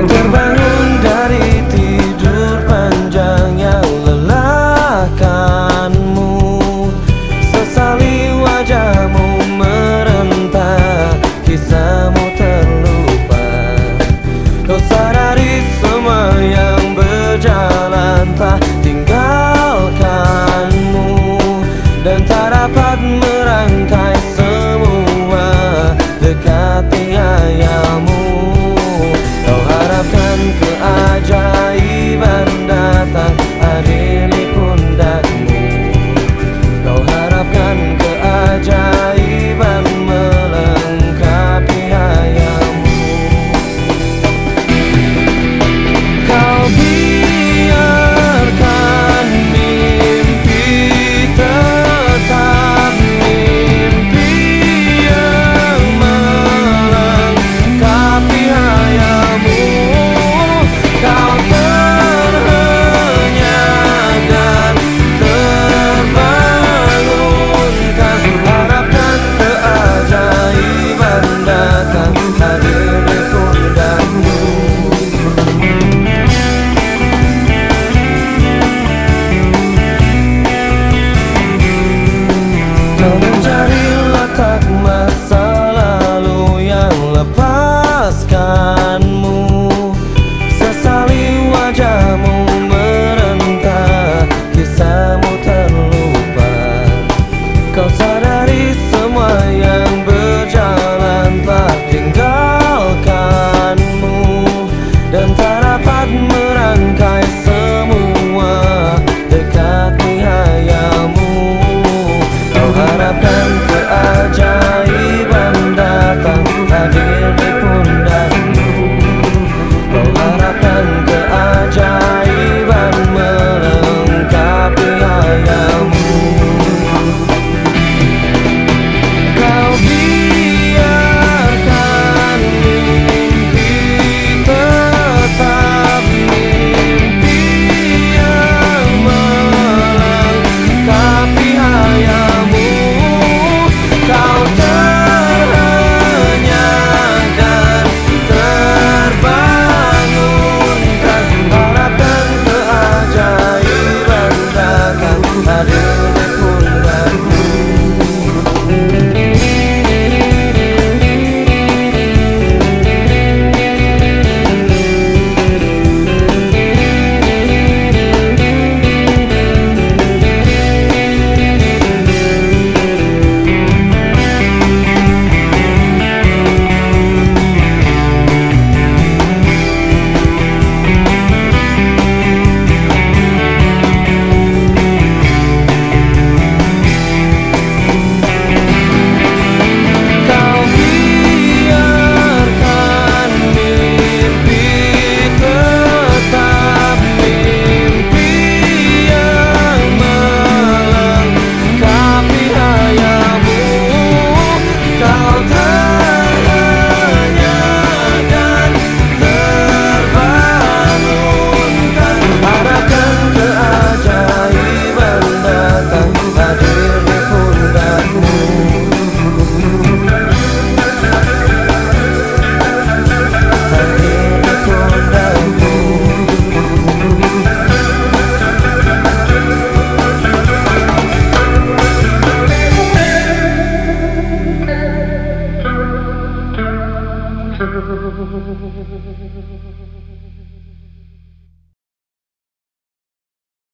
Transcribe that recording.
Remember フフフフ。